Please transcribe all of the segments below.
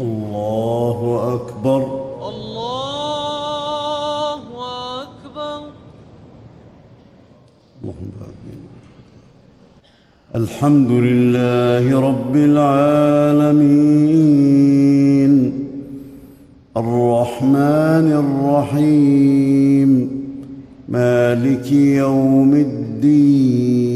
الله أكبر. الله أكبر. اللهم الحمد لله رب العالمين. الرحمن الرحيم. مالك يوم الدين.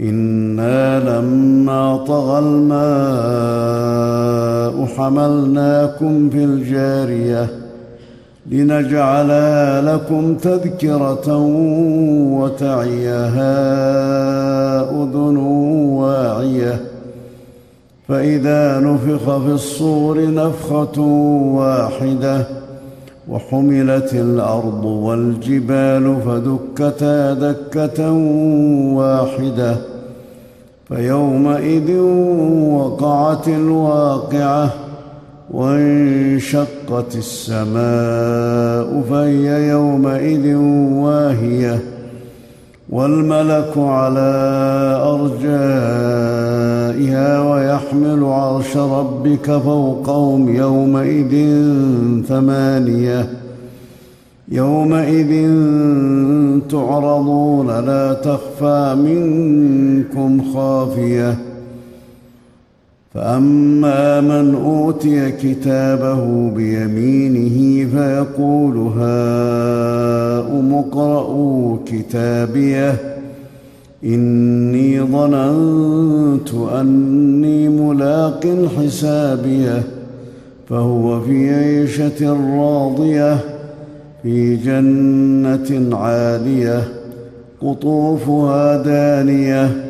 أنا لما طغى الماء حملناكم في الجاريه لنجعلها لكم تذكرة وتعيها أذن واعية فإذا نفخ في الصور نفخة واحدة وحملت الأرض والجبال فدكتا دكة واحدة فيومئذ وقعت الواقعة وانشقت السماء فهي يومئذ واهية. والملك على أرجائها ويحمل عرش ربك فوقهم يومئذ ثمانية. يومئذ تعرضون لا تخفى منكم خافية. فاما من اوتي كتابه بيمينه فيقول هاؤم اقرءوا كتابيه اني ظننت اني ملاق حسابيه فهو في عيشه راضيه في جنه عاليه قطوفها دانيه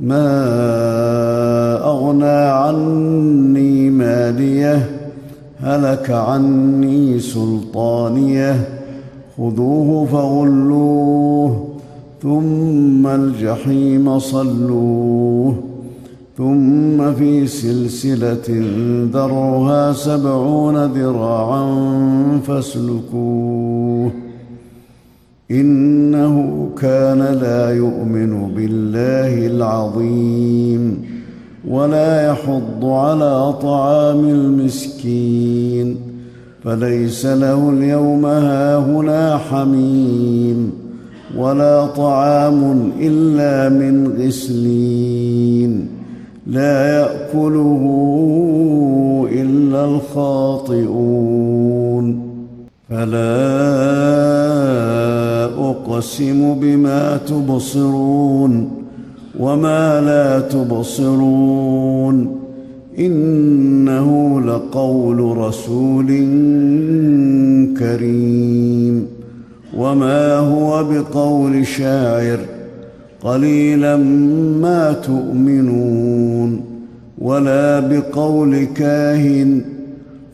ما أغنى عني مالية هلك عني سلطانية. خذوه فغلوه ثم الجحيم صلوه. ثم في سلسلة ذرها سبعون ذراعا فاسلكوه. إنه كان لا يؤمن بالله العظيم ولا يحض على طعام المسكين فليس له اليوم هاهنا حميم ولا طعام إلا من غسلين لا يأكله إلا الخاطئون. فلا أقسم بما تبصرون وما لا تبصرون إنه لقول رسول كريم وما هو بقول شاعر قليلا ما تؤمنون ولا بقول كاهن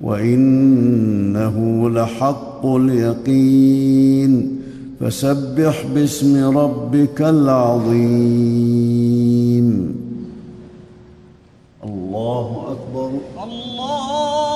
وإنه لحق اليقين. فسبح باسم ربك العظيم. الله أكبر. الله